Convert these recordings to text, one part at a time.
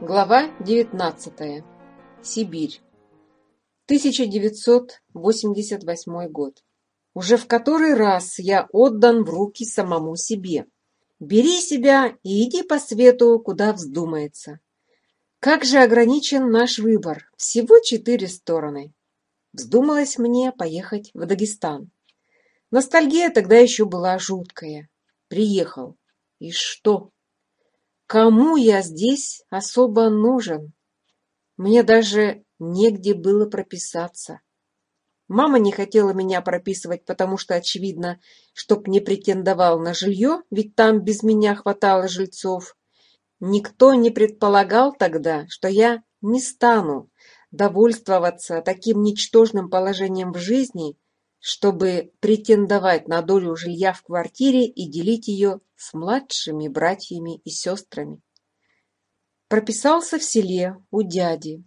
Глава 19. Сибирь. 1988 год. Уже в который раз я отдан в руки самому себе. Бери себя и иди по свету, куда вздумается. Как же ограничен наш выбор. Всего четыре стороны. Вздумалось мне поехать в Дагестан. Ностальгия тогда еще была жуткая. Приехал. И что? Кому я здесь особо нужен? Мне даже негде было прописаться. Мама не хотела меня прописывать, потому что очевидно, чтоб не претендовал на жилье, ведь там без меня хватало жильцов. Никто не предполагал тогда, что я не стану довольствоваться таким ничтожным положением в жизни, чтобы претендовать на долю жилья в квартире и делить ее с младшими братьями и сестрами. Прописался в селе у дяди.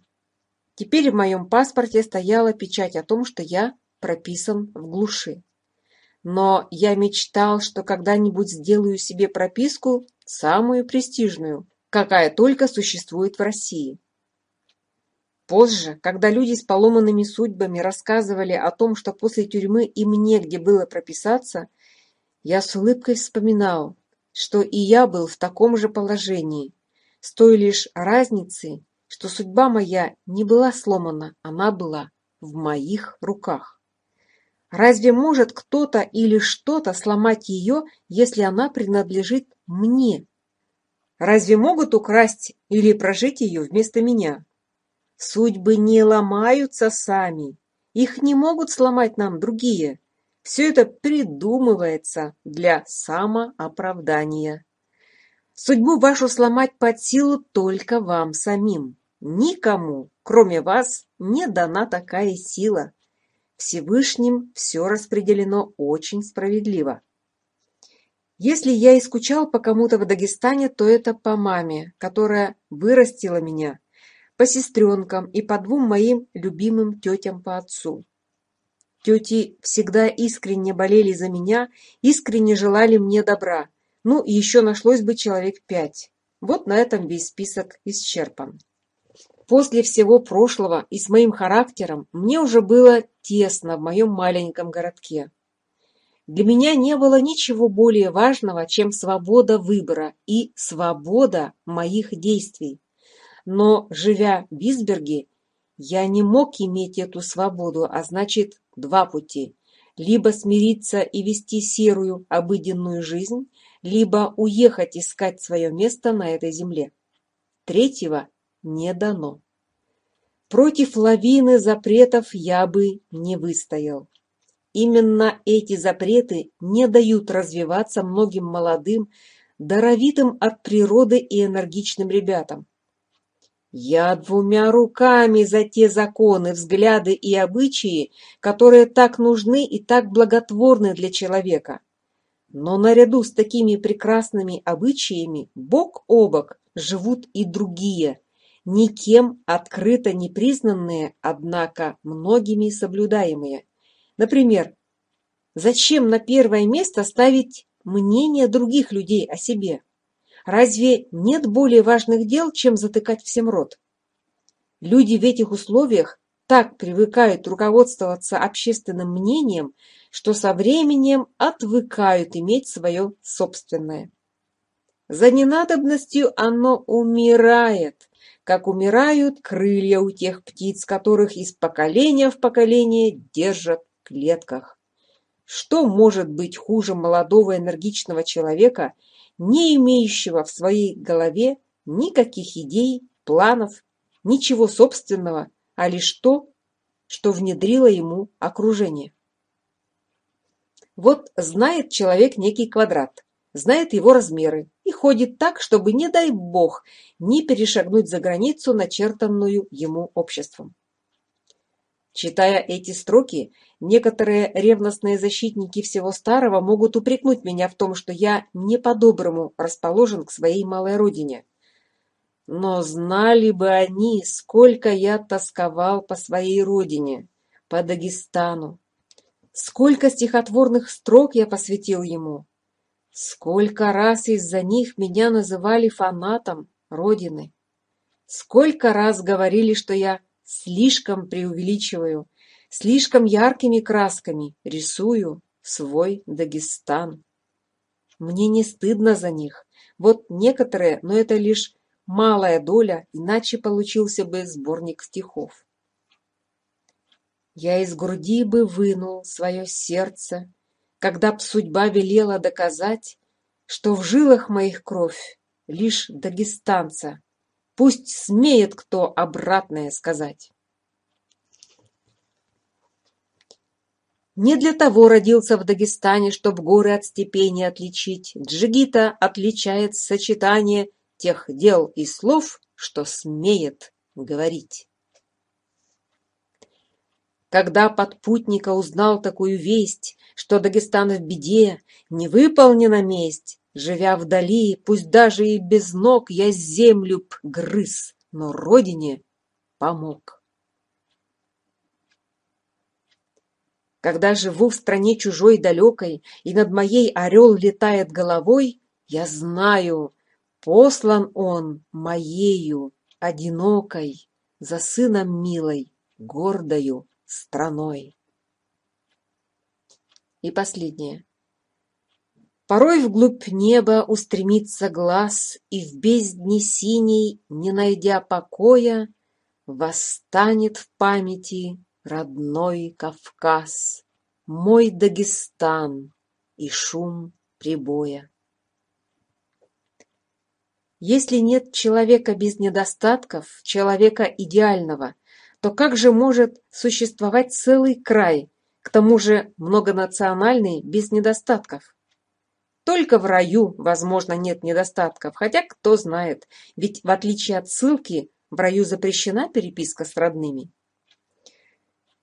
Теперь в моем паспорте стояла печать о том, что я прописан в глуши. Но я мечтал, что когда-нибудь сделаю себе прописку самую престижную, какая только существует в России. Позже, когда люди с поломанными судьбами рассказывали о том, что после тюрьмы им негде было прописаться, я с улыбкой вспоминал, что и я был в таком же положении, с той лишь разницей, что судьба моя не была сломана, она была в моих руках. Разве может кто-то или что-то сломать ее, если она принадлежит мне? Разве могут украсть или прожить ее вместо меня? Судьбы не ломаются сами, их не могут сломать нам другие. Все это придумывается для самооправдания. Судьбу вашу сломать под силу только вам самим. Никому, кроме вас, не дана такая сила. Всевышним все распределено очень справедливо. Если я и скучал по кому-то в Дагестане, то это по маме, которая вырастила меня, по сестренкам и по двум моим любимым тетям по отцу. Тети всегда искренне болели за меня, искренне желали мне добра. Ну, еще нашлось бы человек пять. Вот на этом весь список исчерпан. После всего прошлого и с моим характером мне уже было тесно в моем маленьком городке. Для меня не было ничего более важного, чем свобода выбора и свобода моих действий. Но, живя в Бисберге, я не мог иметь эту свободу, а значит, два пути. Либо смириться и вести серую, обыденную жизнь, либо уехать искать свое место на этой земле. Третьего не дано. Против лавины запретов я бы не выстоял. Именно эти запреты не дают развиваться многим молодым, даровитым от природы и энергичным ребятам. Я двумя руками за те законы, взгляды и обычаи, которые так нужны и так благотворны для человека. Но наряду с такими прекрасными обычаями бок о бок живут и другие, никем открыто не признанные, однако многими соблюдаемые. Например, зачем на первое место ставить мнение других людей о себе? Разве нет более важных дел, чем затыкать всем рот? Люди в этих условиях так привыкают руководствоваться общественным мнением, что со временем отвыкают иметь свое собственное. За ненадобностью оно умирает, как умирают крылья у тех птиц, которых из поколения в поколение держат в клетках. Что может быть хуже молодого энергичного человека, не имеющего в своей голове никаких идей, планов, ничего собственного, а лишь то, что внедрило ему окружение? Вот знает человек некий квадрат, знает его размеры и ходит так, чтобы, не дай бог, не перешагнуть за границу, начертанную ему обществом. Читая эти строки, некоторые ревностные защитники всего старого могут упрекнуть меня в том, что я не по-доброму расположен к своей малой родине. Но знали бы они, сколько я тосковал по своей родине, по Дагестану. Сколько стихотворных строк я посвятил ему. Сколько раз из-за них меня называли фанатом родины. Сколько раз говорили, что я слишком преувеличиваю, слишком яркими красками рисую свой Дагестан. Мне не стыдно за них. Вот некоторые, но это лишь малая доля, иначе получился бы сборник стихов. Я из груди бы вынул свое сердце, когда б судьба велела доказать, что в жилах моих кровь лишь дагестанца, Пусть смеет кто обратное сказать. Не для того родился в Дагестане, чтоб горы от степени отличить. Джигита отличает сочетание тех дел и слов, что смеет говорить. Когда подпутника узнал такую весть, что Дагестан в беде, не выполнена месть, Живя вдали, пусть даже и без ног, я землю б грыз, но родине помог. Когда живу в стране чужой далекой, и над моей орел летает головой, я знаю, послан он моею, одинокой, за сыном милой, гордою страной. И последнее. Порой вглубь неба устремится глаз, И в бездне синей, не найдя покоя, Восстанет в памяти родной Кавказ, Мой Дагестан и шум прибоя. Если нет человека без недостатков, человека идеального, то как же может существовать целый край, к тому же многонациональный, без недостатков? Только в раю, возможно, нет недостатков, хотя кто знает, ведь в отличие от ссылки, в раю запрещена переписка с родными.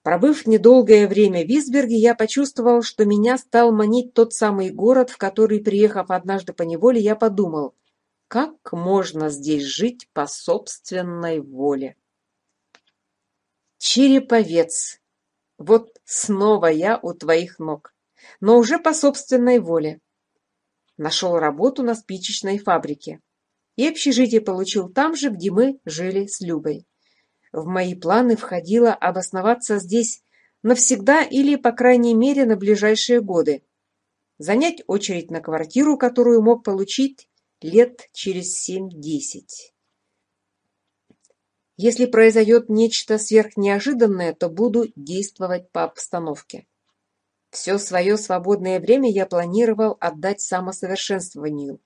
Пробыв недолгое время в Висберге, я почувствовал, что меня стал манить тот самый город, в который, приехав однажды по неволе, я подумал, как можно здесь жить по собственной воле. Череповец. Вот снова я у твоих ног, но уже по собственной воле нашел работу на спичечной фабрике. И общежитие получил там же, где мы жили с Любой. В мои планы входило обосноваться здесь навсегда или, по крайней мере, на ближайшие годы. Занять очередь на квартиру, которую мог получить лет через 7-10. Если произойдет нечто сверхнеожиданное, то буду действовать по обстановке. Все свое свободное время я планировал отдать самосовершенствованию,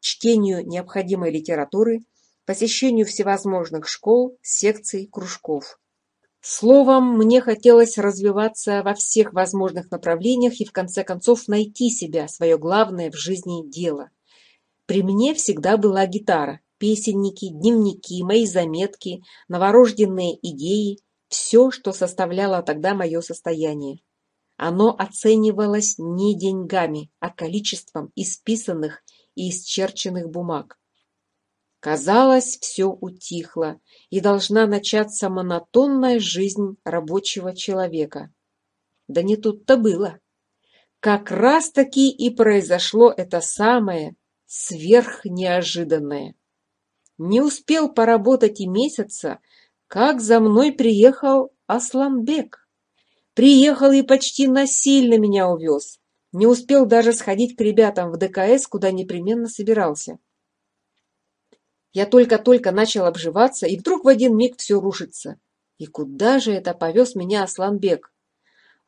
чтению необходимой литературы, посещению всевозможных школ, секций, кружков. Словом, мне хотелось развиваться во всех возможных направлениях и в конце концов найти себя, свое главное в жизни дело. При мне всегда была гитара, песенники, дневники, мои заметки, новорожденные идеи, все, что составляло тогда мое состояние. Оно оценивалось не деньгами, а количеством исписанных и исчерченных бумаг. Казалось, все утихло, и должна начаться монотонная жизнь рабочего человека. Да не тут-то было. Как раз-таки и произошло это самое сверхнеожиданное. Не успел поработать и месяца, как за мной приехал Асламбек приехал и почти насильно меня увез. Не успел даже сходить к ребятам в ДКС, куда непременно собирался. Я только-только начал обживаться, и вдруг в один миг все рушится. И куда же это повез меня Асланбек?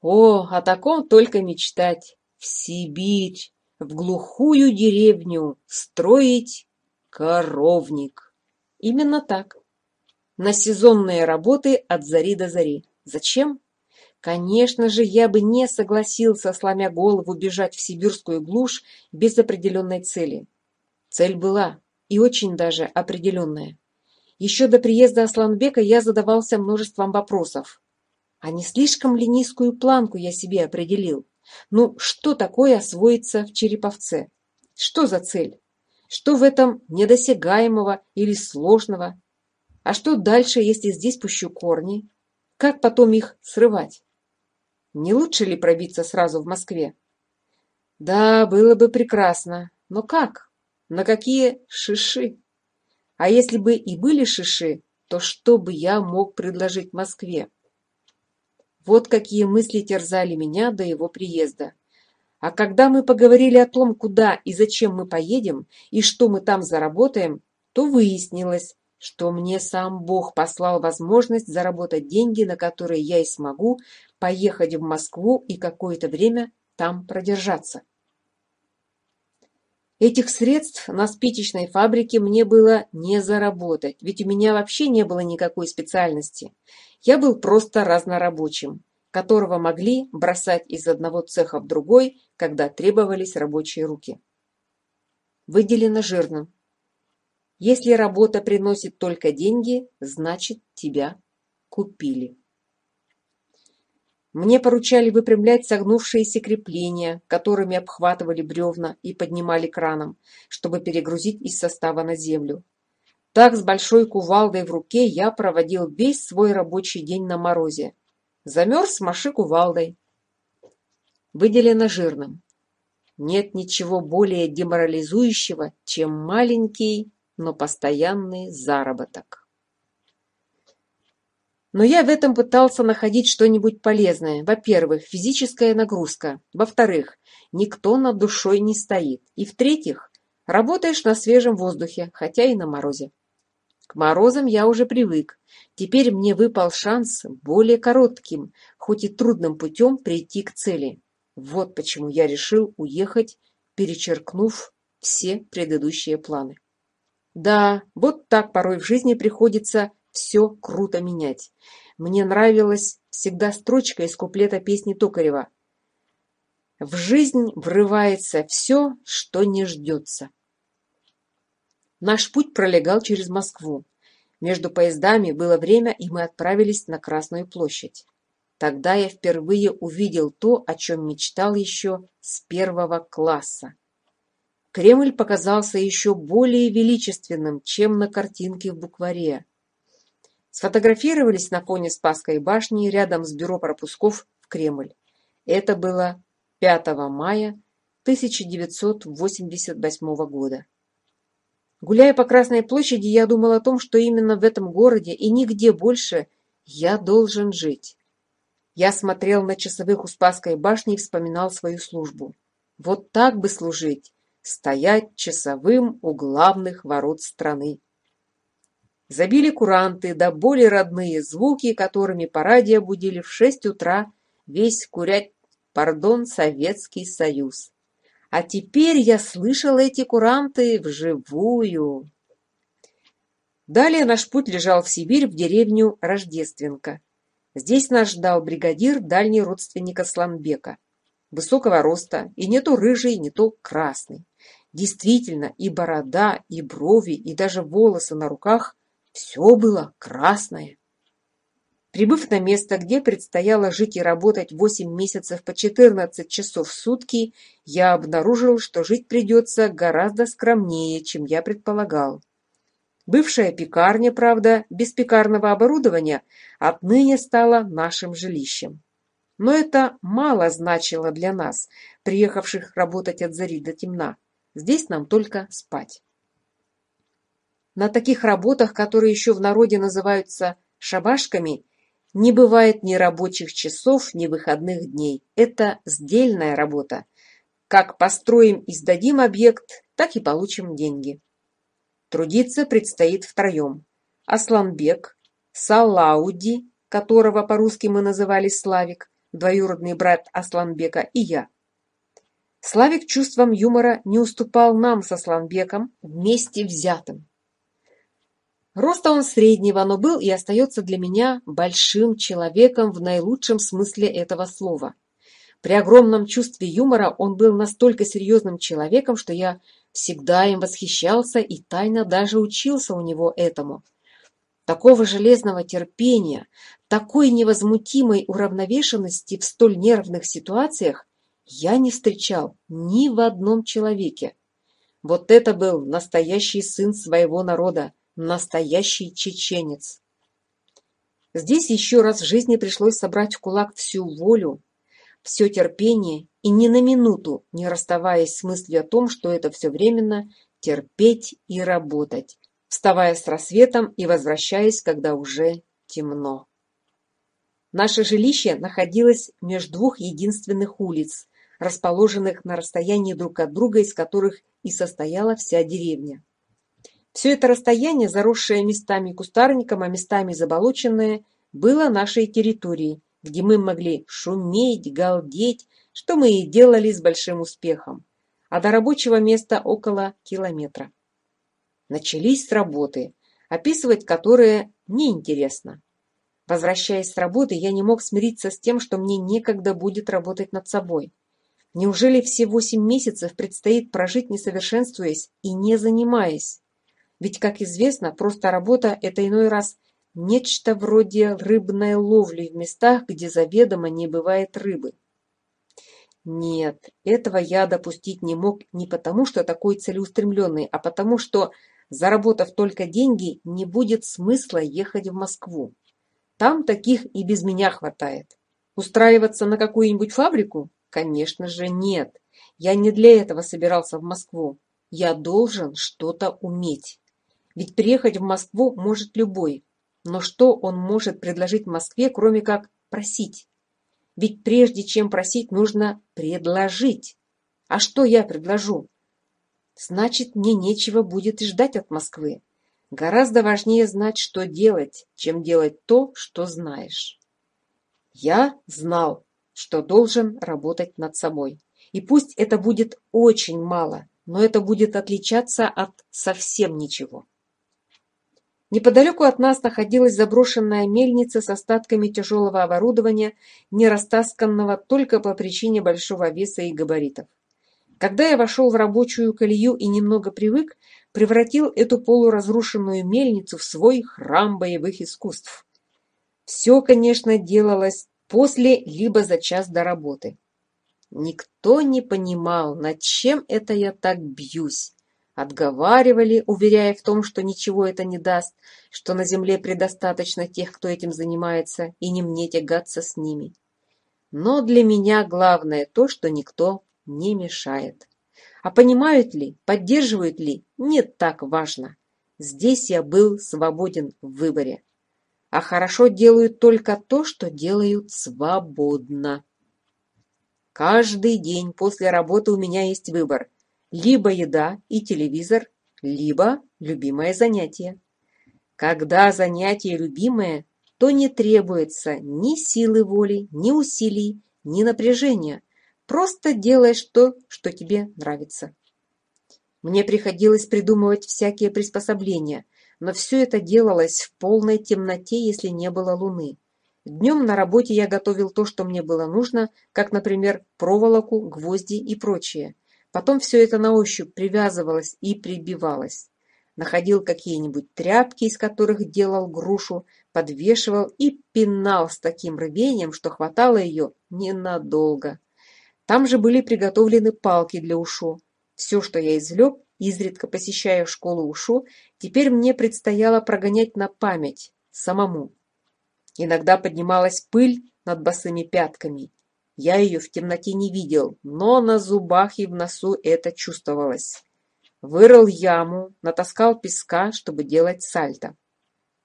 О, о таком только мечтать. В Сибирь, в глухую деревню, строить коровник. Именно так. На сезонные работы от зари до зари. Зачем? Конечно же, я бы не согласился, сломя голову, бежать в сибирскую глушь без определенной цели. Цель была, и очень даже определенная. Еще до приезда Асланбека я задавался множеством вопросов. А не слишком ли низкую планку я себе определил? Ну, что такое освоиться в Череповце? Что за цель? Что в этом недосягаемого или сложного? А что дальше, если здесь пущу корни? Как потом их срывать? Не лучше ли пробиться сразу в Москве? Да, было бы прекрасно. Но как? На какие шиши? А если бы и были шиши, то что бы я мог предложить Москве? Вот какие мысли терзали меня до его приезда. А когда мы поговорили о том, куда и зачем мы поедем, и что мы там заработаем, то выяснилось, что мне сам Бог послал возможность заработать деньги, на которые я и смогу поехать в Москву и какое-то время там продержаться. Этих средств на спичечной фабрике мне было не заработать, ведь у меня вообще не было никакой специальности. Я был просто разнорабочим, которого могли бросать из одного цеха в другой, когда требовались рабочие руки. Выделено жирным. Если работа приносит только деньги, значит, тебя купили. Мне поручали выпрямлять согнувшиеся крепления, которыми обхватывали бревна и поднимали краном, чтобы перегрузить из состава на землю. Так с большой кувалдой в руке я проводил весь свой рабочий день на морозе. Замерз, маши кувалдой. Выделено жирным. Нет ничего более деморализующего, чем маленький но постоянный заработок. Но я в этом пытался находить что-нибудь полезное. Во-первых, физическая нагрузка. Во-вторых, никто над душой не стоит. И в-третьих, работаешь на свежем воздухе, хотя и на морозе. К морозам я уже привык. Теперь мне выпал шанс более коротким, хоть и трудным путем прийти к цели. Вот почему я решил уехать, перечеркнув все предыдущие планы. Да, вот так порой в жизни приходится все круто менять. Мне нравилась всегда строчка из куплета песни Токарева. В жизнь врывается все, что не ждется. Наш путь пролегал через Москву. Между поездами было время, и мы отправились на Красную площадь. Тогда я впервые увидел то, о чем мечтал еще с первого класса. Кремль показался еще более величественным, чем на картинке в букваре. Сфотографировались на фоне Спасской башни рядом с бюро пропусков в Кремль. Это было 5 мая 1988 года. Гуляя по Красной площади, я думал о том, что именно в этом городе и нигде больше я должен жить. Я смотрел на часовых у Спасской башни и вспоминал свою службу. Вот так бы служить, стоять часовым у главных ворот страны. Забили куранты, да боли родные звуки, которыми по радио будили в шесть утра весь курять, пардон, Советский Союз. А теперь я слышал эти куранты вживую. Далее наш путь лежал в Сибирь, в деревню Рождественка. Здесь нас ждал бригадир, дальний родственник Асланбека. Высокого роста, и не то рыжий, не то красный. Действительно, и борода, и брови, и даже волосы на руках – все было красное. Прибыв на место, где предстояло жить и работать 8 месяцев по 14 часов в сутки, я обнаружил, что жить придется гораздо скромнее, чем я предполагал. Бывшая пекарня, правда, без пекарного оборудования, отныне стала нашим жилищем. Но это мало значило для нас, приехавших работать от зари до темна. Здесь нам только спать. На таких работах, которые еще в народе называются шабашками, не бывает ни рабочих часов, ни выходных дней. Это сдельная работа. Как построим и сдадим объект, так и получим деньги. Трудиться предстоит втроем. Асланбек, Салауди, которого по-русски мы называли Славик, двоюродный брат Асланбека и я – Славик чувством юмора не уступал нам со Сланбеком, вместе взятым. Роста он среднего, но был и остается для меня большим человеком в наилучшем смысле этого слова. При огромном чувстве юмора он был настолько серьезным человеком, что я всегда им восхищался и тайно даже учился у него этому. Такого железного терпения, такой невозмутимой уравновешенности в столь нервных ситуациях я не встречал ни в одном человеке. Вот это был настоящий сын своего народа, настоящий чеченец. Здесь еще раз в жизни пришлось собрать в кулак всю волю, все терпение и ни на минуту не расставаясь с мыслью о том, что это все временно, терпеть и работать, вставая с рассветом и возвращаясь, когда уже темно. Наше жилище находилось между двух единственных улиц, расположенных на расстоянии друг от друга, из которых и состояла вся деревня. Все это расстояние, заросшее местами кустарником, а местами заболоченное, было нашей территорией, где мы могли шуметь, галдеть, что мы и делали с большим успехом, а до рабочего места около километра. Начались работы, описывать которые неинтересно. Возвращаясь с работы, я не мог смириться с тем, что мне некогда будет работать над собой. Неужели все восемь месяцев предстоит прожить не совершенствуясь и не занимаясь? Ведь, как известно, просто работа – это иной раз нечто вроде рыбной ловли в местах, где заведомо не бывает рыбы. Нет, этого я допустить не мог не потому, что такой целеустремленный, а потому, что, заработав только деньги, не будет смысла ехать в Москву. Там таких и без меня хватает. Устраиваться на какую-нибудь фабрику? конечно же, нет. Я не для этого собирался в Москву. Я должен что-то уметь. Ведь приехать в Москву может любой. Но что он может предложить Москве, кроме как просить? Ведь прежде чем просить, нужно предложить. А что я предложу? Значит, мне нечего будет и ждать от Москвы. Гораздо важнее знать, что делать, чем делать то, что знаешь. Я знал, что должен работать над собой. И пусть это будет очень мало, но это будет отличаться от совсем ничего. Неподалеку от нас находилась заброшенная мельница с остатками тяжелого оборудования, не растасканного только по причине большого веса и габаритов. Когда я вошел в рабочую колею и немного привык, превратил эту полуразрушенную мельницу в свой храм боевых искусств. Все, конечно, делалось после либо за час до работы. Никто не понимал, над чем это я так бьюсь. Отговаривали, уверяя в том, что ничего это не даст, что на земле предостаточно тех, кто этим занимается, и не мне тягаться с ними. Но для меня главное то, что никто не мешает. А понимают ли, поддерживают ли, не так важно. Здесь я был свободен в выборе а хорошо делают только то, что делают свободно. Каждый день после работы у меня есть выбор. Либо еда и телевизор, либо любимое занятие. Когда занятие любимое, то не требуется ни силы воли, ни усилий, ни напряжения. Просто делаешь то, что тебе нравится. Мне приходилось придумывать всякие приспособления, но все это делалось в полной темноте, если не было луны. Днем на работе я готовил то, что мне было нужно, как, например, проволоку, гвозди и прочее. Потом все это на ощупь привязывалось и прибивалось. Находил какие-нибудь тряпки, из которых делал грушу, подвешивал и пинал с таким рвением, что хватало ее ненадолго. Там же были приготовлены палки для ушо. Все, что я извлек, изредка посещая школу Ушу, теперь мне предстояло прогонять на память, самому. Иногда поднималась пыль над босыми пятками. Я ее в темноте не видел, но на зубах и в носу это чувствовалось. Вырыл яму, натаскал песка, чтобы делать сальто.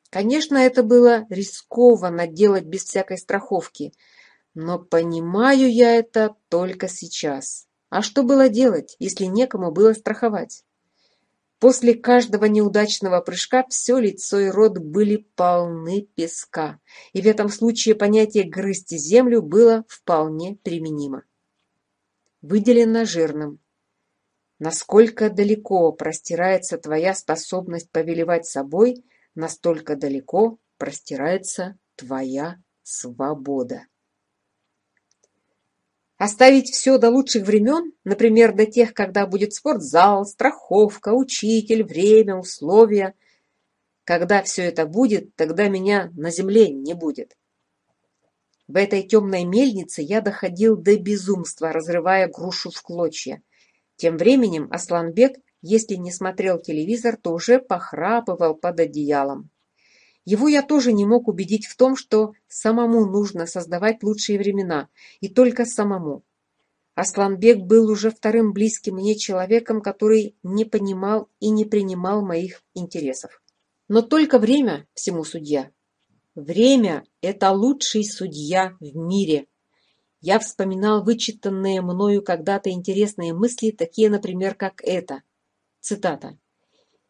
Конечно, это было рискованно делать без всякой страховки, но понимаю я это только сейчас. А что было делать, если некому было страховать? После каждого неудачного прыжка все лицо и рот были полны песка, и в этом случае понятие «грызть землю» было вполне применимо. Выделено жирным. Насколько далеко простирается твоя способность повелевать собой, настолько далеко простирается твоя свобода. Оставить все до лучших времен, например, до тех, когда будет спортзал, страховка, учитель, время, условия. Когда все это будет, тогда меня на земле не будет. В этой темной мельнице я доходил до безумства, разрывая грушу в клочья. Тем временем Асланбек, если не смотрел телевизор, то уже похрапывал под одеялом. Его я тоже не мог убедить в том, что самому нужно создавать лучшие времена, и только самому. Асланбек был уже вторым близким мне человеком, который не понимал и не принимал моих интересов. Но только время всему судья. Время – это лучший судья в мире. Я вспоминал вычитанные мною когда-то интересные мысли, такие, например, как это. Цитата.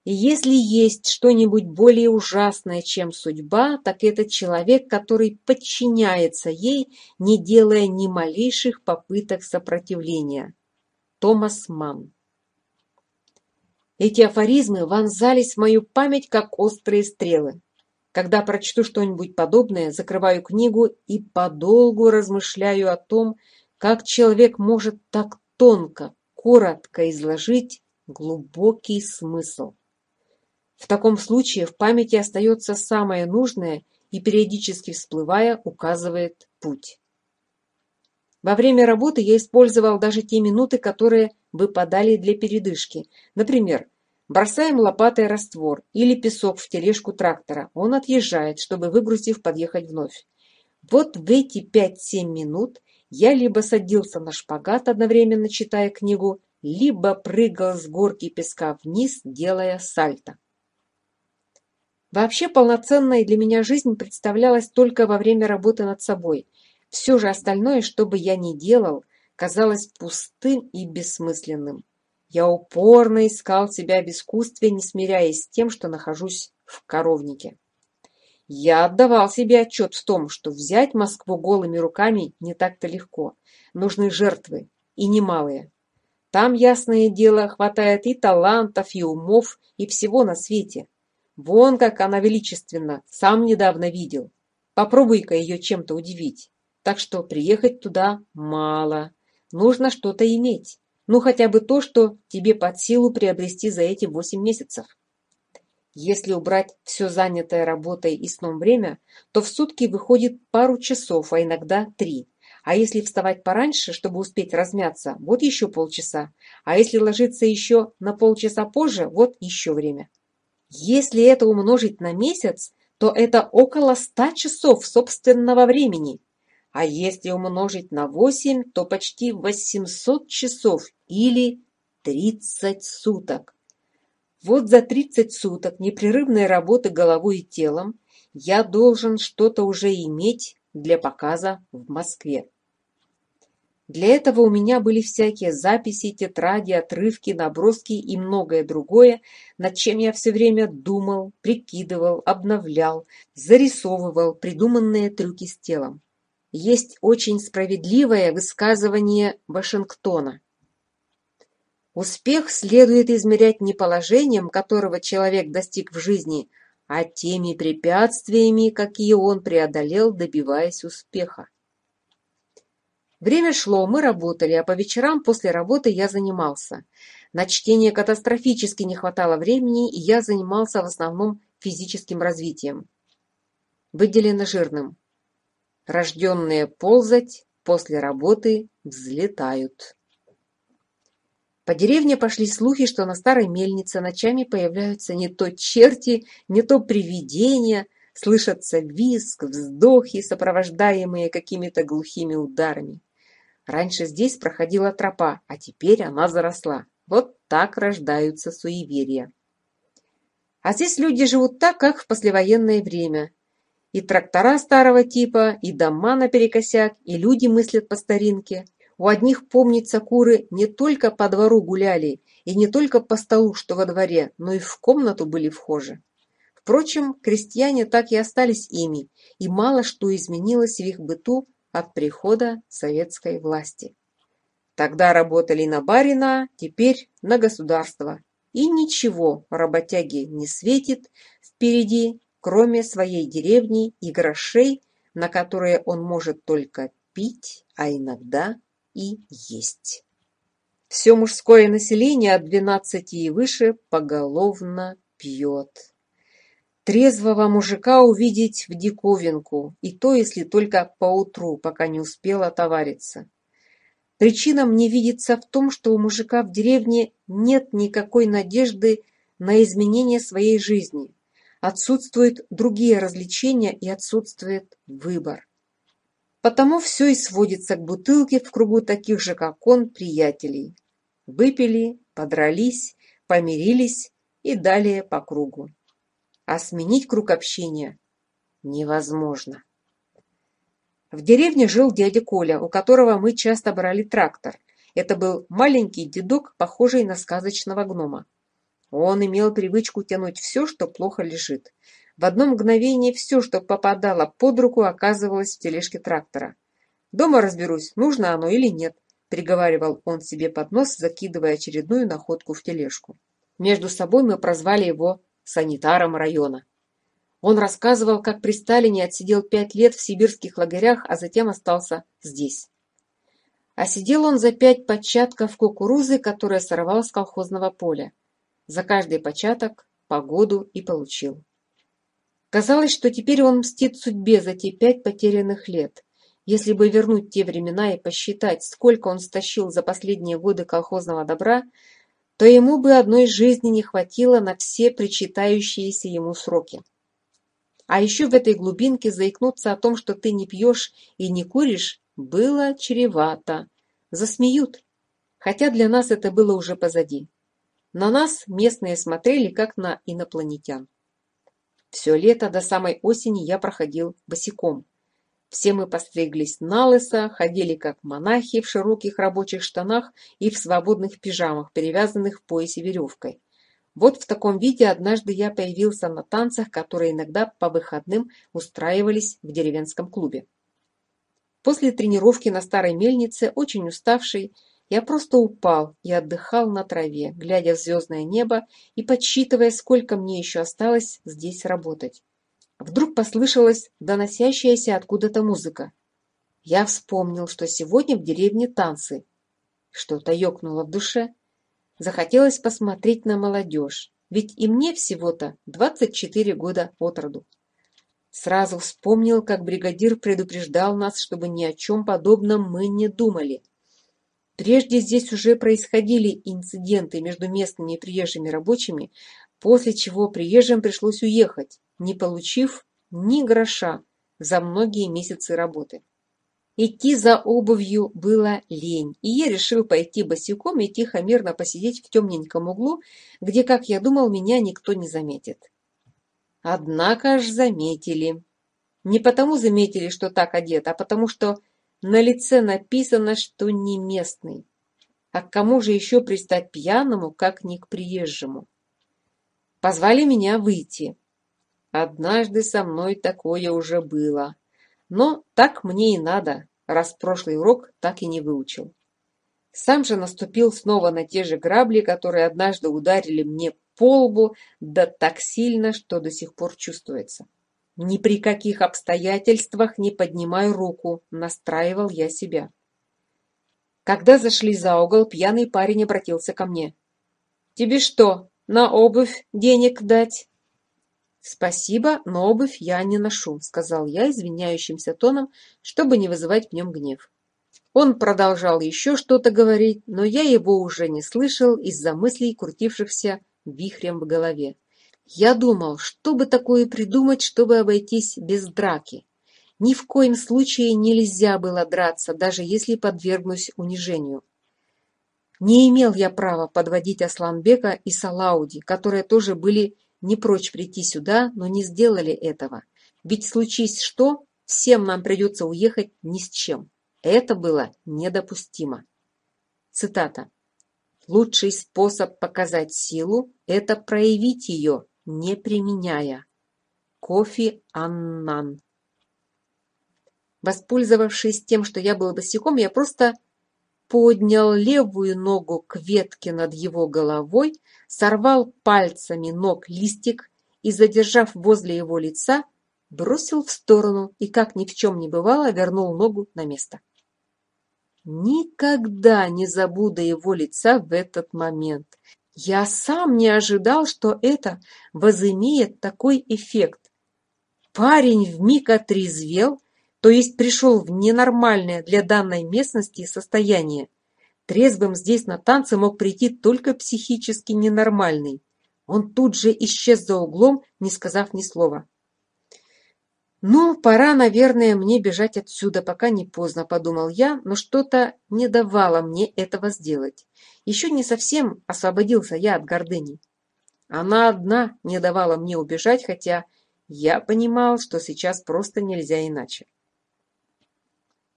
Если есть что-нибудь более ужасное, чем судьба, так это человек, который подчиняется ей, не делая ни малейших попыток сопротивления. Томас Манн Эти афоризмы вонзались в мою память, как острые стрелы. Когда прочту что-нибудь подобное, закрываю книгу и подолгу размышляю о том, как человек может так тонко, коротко изложить глубокий смысл. В таком случае в памяти остается самое нужное и периодически всплывая указывает путь. Во время работы я использовал даже те минуты, которые выпадали для передышки. Например, бросаем лопатой раствор или песок в тележку трактора. Он отъезжает, чтобы выгрузив подъехать вновь. Вот в эти 5-7 минут я либо садился на шпагат, одновременно читая книгу, либо прыгал с горки песка вниз, делая сальто. Вообще полноценной для меня жизнь представлялась только во время работы над собой. Все же остальное, что бы я ни делал, казалось пустым и бессмысленным. Я упорно искал себя в искусстве, не смиряясь с тем, что нахожусь в коровнике. Я отдавал себе отчет в том, что взять Москву голыми руками не так-то легко. Нужны жертвы, и немалые. Там, ясное дело, хватает и талантов, и умов, и всего на свете. Вон как она величественна, сам недавно видел. Попробуй-ка ее чем-то удивить. Так что приехать туда мало. Нужно что-то иметь. Ну, хотя бы то, что тебе под силу приобрести за эти восемь месяцев. Если убрать все занятое работой и сном время, то в сутки выходит пару часов, а иногда три. А если вставать пораньше, чтобы успеть размяться, вот еще полчаса. А если ложиться еще на полчаса позже, вот еще время. Если это умножить на месяц, то это около 100 часов собственного времени. А если умножить на 8, то почти 800 часов или 30 суток. Вот за 30 суток непрерывной работы головой и телом я должен что-то уже иметь для показа в Москве. Для этого у меня были всякие записи, тетради, отрывки, наброски и многое другое, над чем я все время думал, прикидывал, обновлял, зарисовывал придуманные трюки с телом. Есть очень справедливое высказывание Вашингтона. Успех следует измерять не положением, которого человек достиг в жизни, а теми препятствиями, какие он преодолел, добиваясь успеха. Время шло, мы работали, а по вечерам после работы я занимался. На чтение катастрофически не хватало времени, и я занимался в основном физическим развитием. Выделено жирным. Рожденные ползать после работы взлетают. По деревне пошли слухи, что на старой мельнице ночами появляются не то черти, не то привидения, слышатся визг, вздохи, сопровождаемые какими-то глухими ударами. Раньше здесь проходила тропа, а теперь она заросла. Вот так рождаются суеверия. А здесь люди живут так, как в послевоенное время. И трактора старого типа, и дома наперекосяк, и люди мыслят по старинке. У одних, помнится, куры не только по двору гуляли, и не только по столу, что во дворе, но и в комнату были вхожи. Впрочем, крестьяне так и остались ими, и мало что изменилось в их быту от прихода советской власти. Тогда работали на барина, теперь на государство. И ничего работяги не светит впереди, кроме своей деревни и грошей, на которые он может только пить, а иногда и есть. Все мужское население от 12 и выше поголовно пьет трезвого мужика увидеть в диковинку, и то, если только поутру, пока не успел отовариться. Причина мне видится в том, что у мужика в деревне нет никакой надежды на изменение своей жизни. Отсутствуют другие развлечения и отсутствует выбор. Потому все и сводится к бутылке в кругу таких же, как он, приятелей. Выпили, подрались, помирились и далее по кругу. Осменить круг общения невозможно. В деревне жил дядя Коля, у которого мы часто брали трактор. Это был маленький дедок, похожий на сказочного гнома. Он имел привычку тянуть все, что плохо лежит. В одно мгновение все, что попадало под руку, оказывалось в тележке трактора. «Дома разберусь, нужно оно или нет», – приговаривал он себе под нос, закидывая очередную находку в тележку. Между собой мы прозвали его санитаром района. Он рассказывал, как при Сталине отсидел пять лет в сибирских лагерях, а затем остался здесь. А сидел он за пять початков кукурузы, которые сорвал с колхозного поля. За каждый початок погоду и получил. Казалось, что теперь он мстит судьбе за те пять потерянных лет. Если бы вернуть те времена и посчитать, сколько он стащил за последние годы колхозного добра – то ему бы одной жизни не хватило на все причитающиеся ему сроки. А еще в этой глубинке заикнуться о том, что ты не пьешь и не куришь, было чревато. Засмеют. Хотя для нас это было уже позади. На нас местные смотрели, как на инопланетян. Все лето до самой осени я проходил босиком. Все мы постриглись на лысо, ходили как монахи в широких рабочих штанах и в свободных пижамах, перевязанных в поясе веревкой. Вот в таком виде однажды я появился на танцах, которые иногда по выходным устраивались в деревенском клубе. После тренировки на старой мельнице, очень уставший, я просто упал и отдыхал на траве, глядя в звездное небо и подсчитывая, сколько мне еще осталось здесь работать. Вдруг послышалась доносящаяся откуда-то музыка. Я вспомнил, что сегодня в деревне танцы. Что-то ёкнуло в душе. Захотелось посмотреть на молодежь, ведь и мне всего-то 24 года от роду. Сразу вспомнил, как бригадир предупреждал нас, чтобы ни о чем подобном мы не думали. Прежде здесь уже происходили инциденты между местными и приезжими рабочими, после чего приезжим пришлось уехать не получив ни гроша за многие месяцы работы. Идти за обувью было лень, и я решил пойти босиком и тихо-мирно посидеть в темненьком углу, где, как я думал, меня никто не заметит. Однако ж заметили. Не потому заметили, что так одет, а потому что на лице написано, что не местный. А к кому же еще пристать пьяному, как не к приезжему? Позвали меня выйти. Однажды со мной такое уже было. Но так мне и надо, раз прошлый урок так и не выучил. Сам же наступил снова на те же грабли, которые однажды ударили мне по лбу, да так сильно, что до сих пор чувствуется. «Ни при каких обстоятельствах не поднимай руку», — настраивал я себя. Когда зашли за угол, пьяный парень обратился ко мне. «Тебе что, на обувь денег дать?» «Спасибо, но обувь я не ношу», — сказал я извиняющимся тоном, чтобы не вызывать в нем гнев. Он продолжал еще что-то говорить, но я его уже не слышал из-за мыслей, крутившихся вихрем в голове. Я думал, что бы такое придумать, чтобы обойтись без драки. Ни в коем случае нельзя было драться, даже если подвергнусь унижению. Не имел я права подводить Асланбека и Салауди, которые тоже были не прочь прийти сюда, но не сделали этого. Ведь случись что, всем нам придется уехать ни с чем. Это было недопустимо. Цитата. Лучший способ показать силу – это проявить ее, не применяя. Кофи Аннан. Воспользовавшись тем, что я был босиком, я просто поднял левую ногу к ветке над его головой, сорвал пальцами ног листик и, задержав возле его лица, бросил в сторону и, как ни в чем не бывало, вернул ногу на место. Никогда не забуду его лица в этот момент. Я сам не ожидал, что это возымеет такой эффект. Парень вмиг отрезвел то есть пришел в ненормальное для данной местности состояние. Трезвым здесь на танцы мог прийти только психически ненормальный. Он тут же исчез за углом, не сказав ни слова. «Ну, пора, наверное, мне бежать отсюда, пока не поздно», – подумал я, но что-то не давало мне этого сделать. Еще не совсем освободился я от гордыни. Она одна не давала мне убежать, хотя я понимал, что сейчас просто нельзя иначе.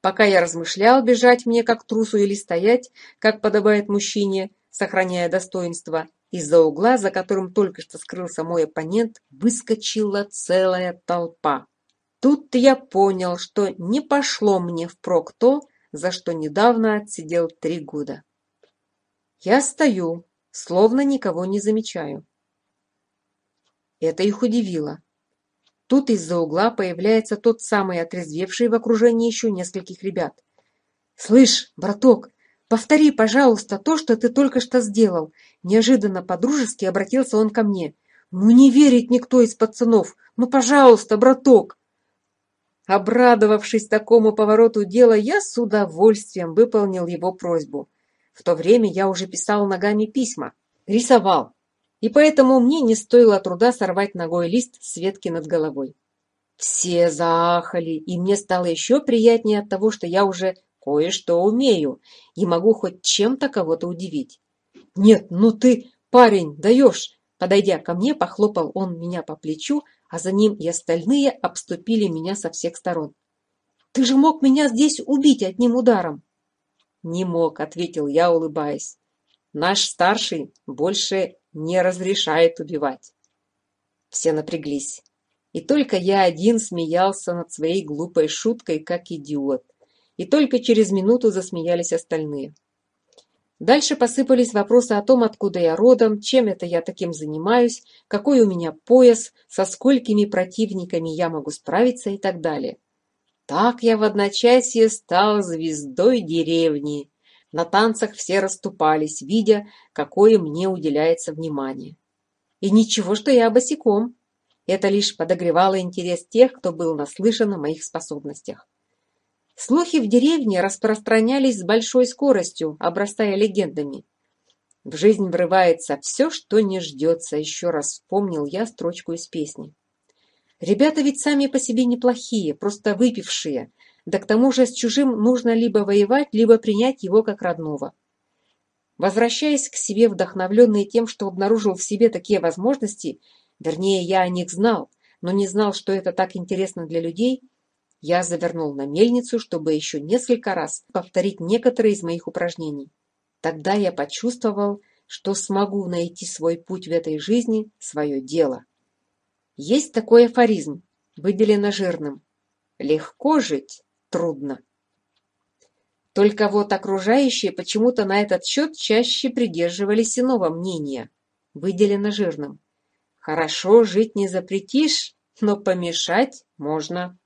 Пока я размышлял, бежать мне как трусу или стоять, как подобает мужчине, сохраняя достоинство, из-за угла, за которым только что скрылся мой оппонент, выскочила целая толпа. Тут я понял, что не пошло мне впрок то, за что недавно отсидел три года. Я стою, словно никого не замечаю. Это их удивило. Тут из-за угла появляется тот самый отрезвевший в окружении еще нескольких ребят. «Слышь, браток, повтори, пожалуйста, то, что ты только что сделал!» Неожиданно по-дружески обратился он ко мне. «Ну не верит никто из пацанов! Ну, пожалуйста, браток!» Обрадовавшись такому повороту дела, я с удовольствием выполнил его просьбу. В то время я уже писал ногами письма, рисовал, и поэтому мне не стоило труда сорвать ногой лист с ветки над головой. Все заахали, и мне стало еще приятнее от того, что я уже кое-что умею и могу хоть чем-то кого-то удивить. «Нет, ну ты, парень, даешь!» Подойдя ко мне, похлопал он меня по плечу, а за ним и остальные обступили меня со всех сторон. «Ты же мог меня здесь убить одним ударом!» «Не мог», — ответил я, улыбаясь. «Наш старший больше не разрешает убивать». Все напряглись. И только я один смеялся над своей глупой шуткой, как идиот. И только через минуту засмеялись остальные. Дальше посыпались вопросы о том, откуда я родом, чем это я таким занимаюсь, какой у меня пояс, со сколькими противниками я могу справиться и так далее. Так я в одночасье стал звездой деревни. На танцах все расступались, видя, какое мне уделяется внимание. И ничего, что я босиком. Это лишь подогревало интерес тех, кто был наслышан о моих способностях. Слухи в деревне распространялись с большой скоростью, обрастая легендами. В жизнь врывается все, что не ждется, еще раз вспомнил я строчку из песни. Ребята ведь сами по себе неплохие, просто выпившие, да к тому же с чужим нужно либо воевать, либо принять его как родного. Возвращаясь к себе, вдохновленный тем, что обнаружил в себе такие возможности, вернее, я о них знал, но не знал, что это так интересно для людей, я завернул на мельницу, чтобы еще несколько раз повторить некоторые из моих упражнений. Тогда я почувствовал, что смогу найти свой путь в этой жизни, свое дело. Есть такой афоризм, выделено жирным. Легко жить, трудно. Только вот окружающие почему-то на этот счет чаще придерживались иного мнения, выделено жирным. Хорошо жить не запретишь, но помешать можно.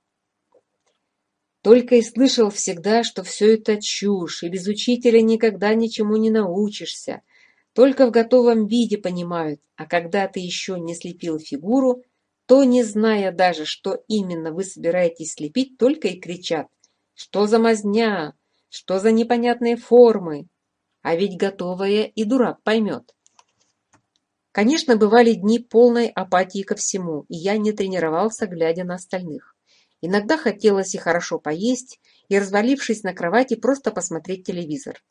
Только и слышал всегда, что все это чушь, и без учителя никогда ничему не научишься. Только в готовом виде понимают, а когда ты еще не слепил фигуру, что, не зная даже, что именно вы собираетесь лепить, только и кричат «Что за мазня? Что за непонятные формы?» А ведь готовая и дурак поймет. Конечно, бывали дни полной апатии ко всему, и я не тренировался, глядя на остальных. Иногда хотелось и хорошо поесть, и, развалившись на кровати, просто посмотреть телевизор.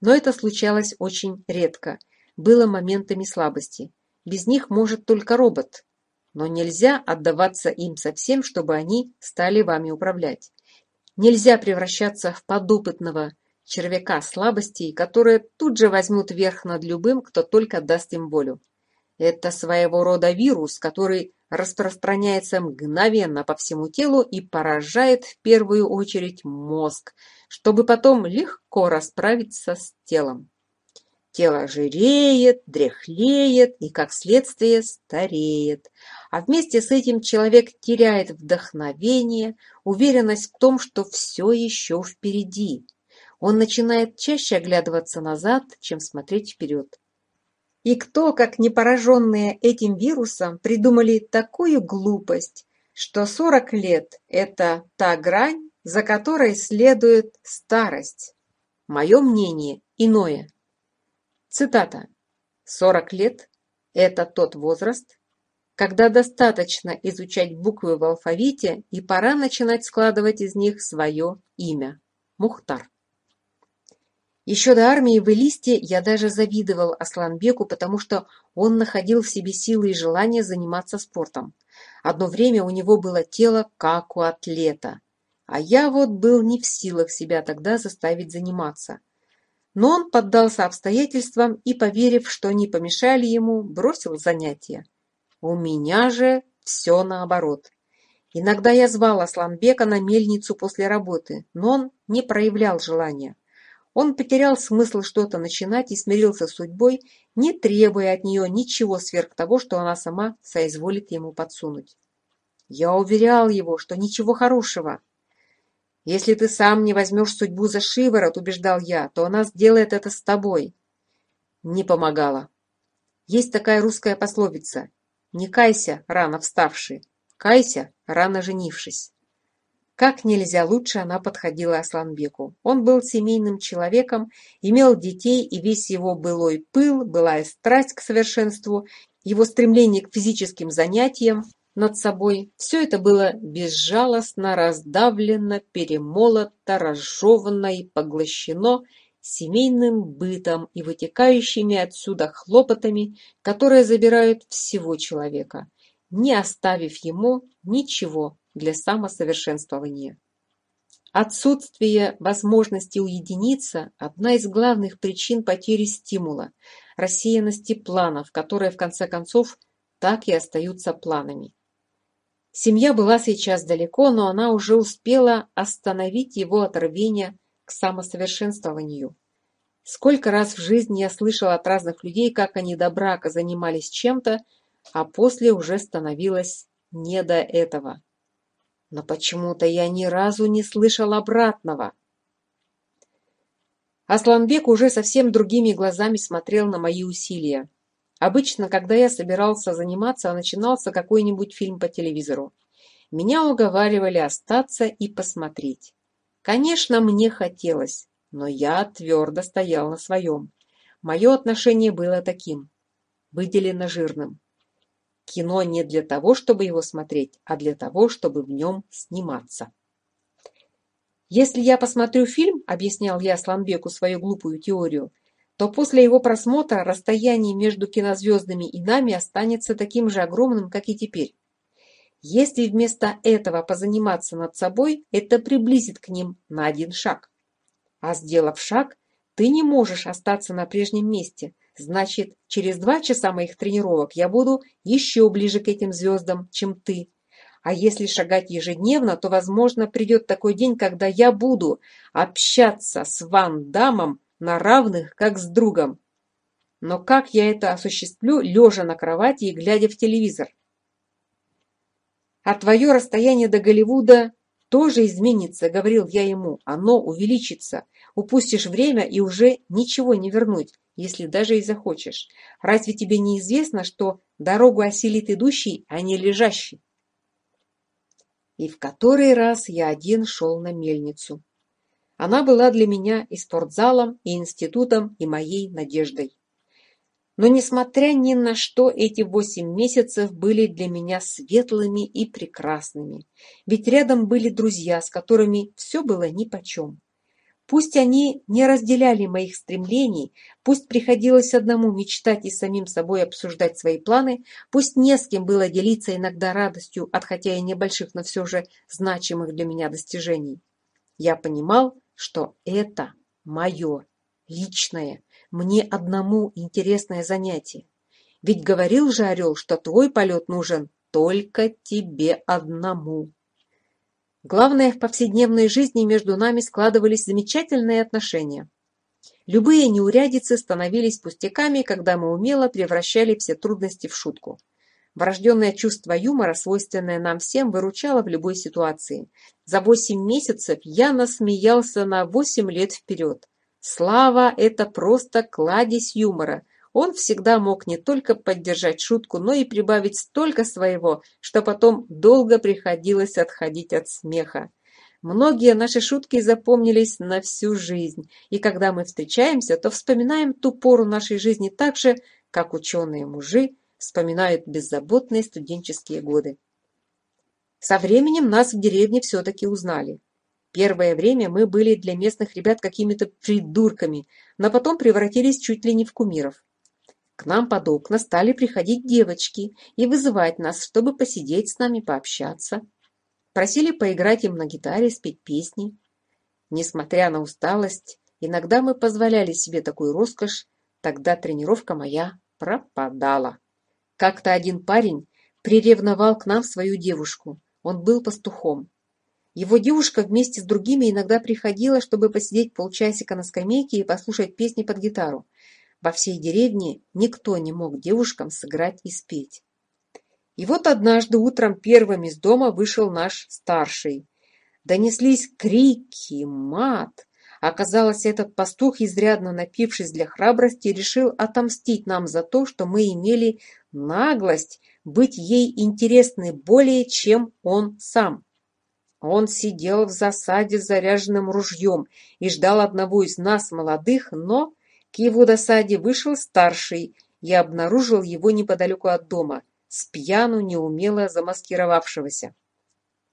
Но это случалось очень редко. Было моментами слабости. Без них может только робот, но нельзя отдаваться им совсем, чтобы они стали вами управлять. Нельзя превращаться в подопытного червяка слабостей, которые тут же возьмут верх над любым, кто только даст им волю. Это своего рода вирус, который распространяется мгновенно по всему телу и поражает в первую очередь мозг, чтобы потом легко расправиться с телом. Тело жиреет, дряхлеет и, как следствие, стареет. А вместе с этим человек теряет вдохновение, уверенность в том, что все еще впереди. Он начинает чаще оглядываться назад, чем смотреть вперед. И кто, как не пораженные этим вирусом, придумали такую глупость, что 40 лет – это та грань, за которой следует старость? Мое мнение иное. Цитата. 40 лет – это тот возраст, когда достаточно изучать буквы в алфавите и пора начинать складывать из них свое имя – Мухтар. Еще до армии в Элисте я даже завидовал Асланбеку, потому что он находил в себе силы и желание заниматься спортом. Одно время у него было тело, как у атлета. А я вот был не в силах себя тогда заставить заниматься – но он поддался обстоятельствам и, поверив, что они помешали ему, бросил занятия. У меня же все наоборот. Иногда я звал Асланбека на мельницу после работы, но он не проявлял желания. Он потерял смысл что-то начинать и смирился с судьбой, не требуя от нее ничего сверх того, что она сама соизволит ему подсунуть. Я уверял его, что ничего хорошего, если ты сам не возьмешь судьбу за шиворот, убеждал я, то она сделает это с тобой. Не помогала. Есть такая русская пословица. Не кайся, рано вставший. Кайся, рано женившись. Как нельзя лучше она подходила Асланбеку. Он был семейным человеком, имел детей, и весь его былой пыл, былая страсть к совершенству, его стремление к физическим занятиям над собой, все это было безжалостно раздавлено, перемолото, разжевано и поглощено семейным бытом и вытекающими отсюда хлопотами, которые забирают всего человека, не оставив ему ничего для самосовершенствования. Отсутствие возможности уединиться – одна из главных причин потери стимула, рассеянности планов, которые в конце концов так и остаются планами – Семья была сейчас далеко, но она уже успела остановить его от к самосовершенствованию. Сколько раз в жизни я слышала от разных людей, как они до брака занимались чем-то, а после уже становилось не до этого. Но почему-то я ни разу не слышал обратного. Асланбек уже совсем другими глазами смотрел на мои усилия. Обычно, когда я собирался заниматься, начинался какой-нибудь фильм по телевизору. Меня уговаривали остаться и посмотреть. Конечно, мне хотелось, но я твердо стоял на своем. Мое отношение было таким – выделено жирным. Кино не для того, чтобы его смотреть, а для того, чтобы в нем сниматься. «Если я посмотрю фильм, — объяснял я Сланбеку свою глупую теорию, то после его просмотра расстояние между кинозвездами и нами останется таким же огромным, как и теперь. Если вместо этого позаниматься над собой, это приблизит к ним на один шаг. А сделав шаг, ты не можешь остаться на прежнем месте. Значит, через два часа моих тренировок я буду еще ближе к этим звездам, чем ты. А если шагать ежедневно, то, возможно, придет такой день, когда я буду общаться с Ван Дамом на равных, как с другом. Но как я это осуществлю, лежа на кровати и глядя в телевизор? А твое расстояние до Голливуда тоже изменится, говорил я ему. Оно увеличится. Упустишь время и уже ничего не вернуть, если даже и захочешь. Разве тебе не известно, что дорогу осилит идущий, а не лежащий? И в который раз я один шел на мельницу. Она была для меня и спортзалом, и институтом, и моей надеждой. Но, несмотря ни на что, эти восемь месяцев были для меня светлыми и прекрасными, ведь рядом были друзья, с которыми все было нипочем. Пусть они не разделяли моих стремлений, пусть приходилось одному мечтать и самим собой обсуждать свои планы, пусть не с кем было делиться иногда радостью от хотя и небольших, но все же значимых для меня достижений. Я понимал, что это мое личное, мне одному интересное занятие. Ведь говорил же Орел, что твой полет нужен только тебе одному. Главное, в повседневной жизни между нами складывались замечательные отношения. Любые неурядицы становились пустяками, когда мы умело превращали все трудности в шутку. Врожденное чувство юмора, свойственное нам всем, выручало в любой ситуации. За восемь месяцев я насмеялся на восемь лет вперед. Слава – это просто кладезь юмора. Он всегда мог не только поддержать шутку, но и прибавить столько своего, что потом долго приходилось отходить от смеха. Многие наши шутки запомнились на всю жизнь, и когда мы встречаемся, то вспоминаем ту пору нашей жизни так же, как ученые мужи – Вспоминают беззаботные студенческие годы. Со временем нас в деревне все-таки узнали. Первое время мы были для местных ребят какими-то придурками, но потом превратились чуть ли не в кумиров. К нам под окна стали приходить девочки и вызывать нас, чтобы посидеть с нами, пообщаться. Просили поиграть им на гитаре, спеть песни. Несмотря на усталость, иногда мы позволяли себе такую роскошь, тогда тренировка моя пропадала. Как-то один парень приревновал к нам свою девушку. Он был пастухом. Его девушка вместе с другими иногда приходила, чтобы посидеть полчасика на скамейке и послушать песни под гитару. Во всей деревне никто не мог девушкам сыграть и спеть. И вот однажды утром первым из дома вышел наш старший. Донеслись крики, мат. Оказалось, этот пастух, изрядно напившись для храбрости, решил отомстить нам за то, что мы имели наглость быть ей интересной более, чем он сам. Он сидел в засаде с заряженным ружьем и ждал одного из нас, молодых, но к его досаде вышел старший и обнаружил его неподалеку от дома, с пьяну неумело замаскировавшегося.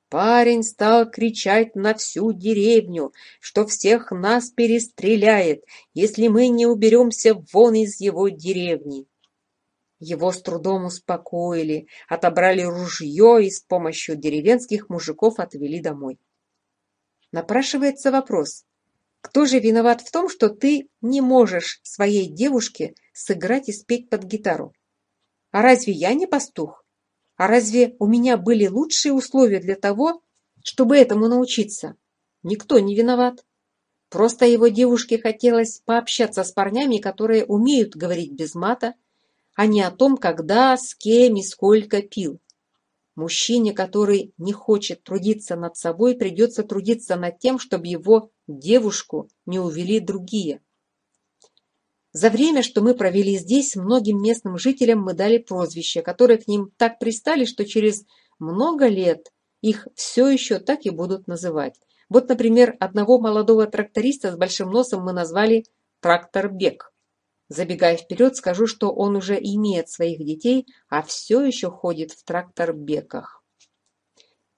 Парень стал кричать на всю деревню, что всех нас перестреляет, если мы не уберемся вон из его деревни. Его с трудом успокоили, отобрали ружье и с помощью деревенских мужиков отвели домой. Напрашивается вопрос, кто же виноват в том, что ты не можешь своей девушке сыграть и спеть под гитару? А разве я не пастух? А разве у меня были лучшие условия для того, чтобы этому научиться? Никто не виноват. Просто его девушке хотелось пообщаться с парнями, которые умеют говорить без мата, а не о том, когда, с кем и сколько пил. Мужчине, который не хочет трудиться над собой, придется трудиться над тем, чтобы его девушку не увели другие. За время, что мы провели здесь, многим местным жителям мы дали прозвища, которые к ним так пристали, что через много лет их все еще так и будут называть. Вот, например, одного молодого тракториста с большим носом мы назвали «Трактор Бек». Забегая вперед, скажу, что он уже имеет своих детей, а все еще ходит в трактор-беках.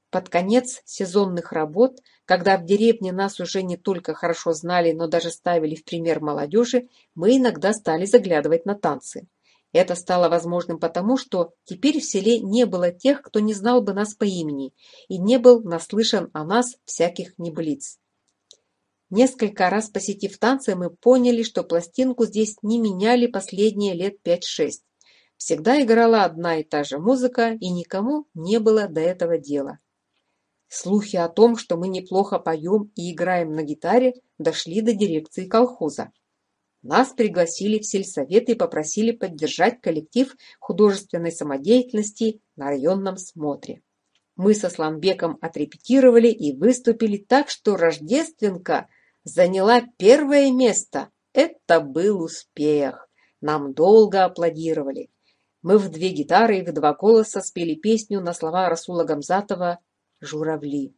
Под конец сезонных работ, когда в деревне нас уже не только хорошо знали, но даже ставили в пример молодежи, мы иногда стали заглядывать на танцы. Это стало возможным потому, что теперь в селе не было тех, кто не знал бы нас по имени и не был наслышан о нас всяких неблиц. Несколько раз посетив танцы, мы поняли, что пластинку здесь не меняли последние лет 5-6. Всегда играла одна и та же музыка, и никому не было до этого дела. Слухи о том, что мы неплохо поем и играем на гитаре, дошли до дирекции колхоза. Нас пригласили в сельсовет и попросили поддержать коллектив художественной самодеятельности на районном смотре. Мы со Сламбеком отрепетировали и выступили так, что «Рождественка» заняла первое место. Это был успех. Нам долго аплодировали. Мы в две гитары и в два голоса спели песню на слова Расула Гамзатова «Журавли».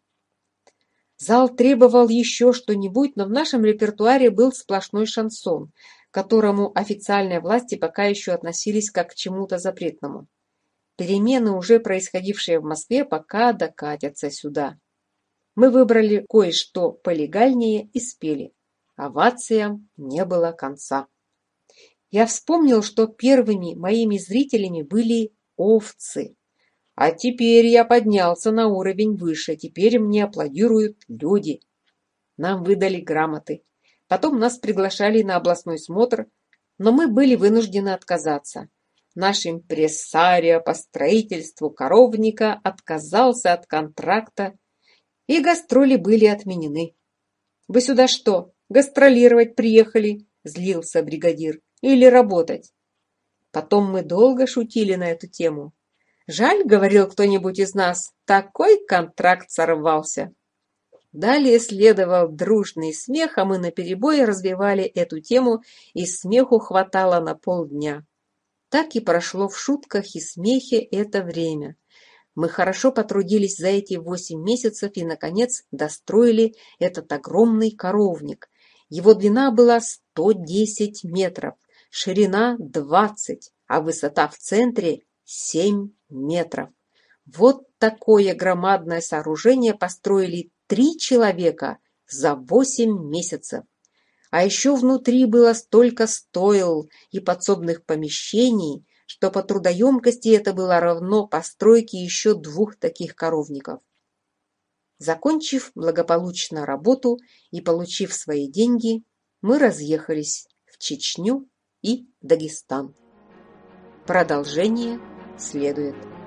Зал требовал еще что-нибудь, но в нашем репертуаре был сплошной шансон, к которому официальные власти пока еще относились как к чему-то запретному. Перемены, уже происходившие в Москве, пока докатятся сюда. Мы выбрали кое-что полегальнее и спели. Овациям не было конца. Я вспомнил, что первыми моими зрителями были овцы. А теперь я поднялся на уровень выше, теперь мне аплодируют люди. Нам выдали грамоты. Потом нас приглашали на областной смотр, но мы были вынуждены отказаться. Наш импрессарио по строительству коровника отказался от контракта и гастроли были отменены. — Вы сюда что, гастролировать приехали? — злился бригадир. — Или работать? Потом мы долго шутили на эту тему. «Жаль, — говорил кто-нибудь из нас, — такой контракт сорвался». Далее следовал дружный смех, а мы наперебой развивали эту тему, и смеху хватало на полдня. Так и прошло в шутках и смехе это время. Мы хорошо потрудились за эти восемь месяцев и, наконец, достроили этот огромный коровник. Его длина была 110 метров, ширина 20, а высота в центре 7 метров. Вот такое громадное сооружение построили три человека за восемь месяцев. А еще внутри было столько стоил и подсобных помещений, что по трудоемкости это было равно постройке еще двух таких коровников. Закончив благополучно работу и получив свои деньги, мы разъехались в Чечню и Дагестан. Продолжение следует.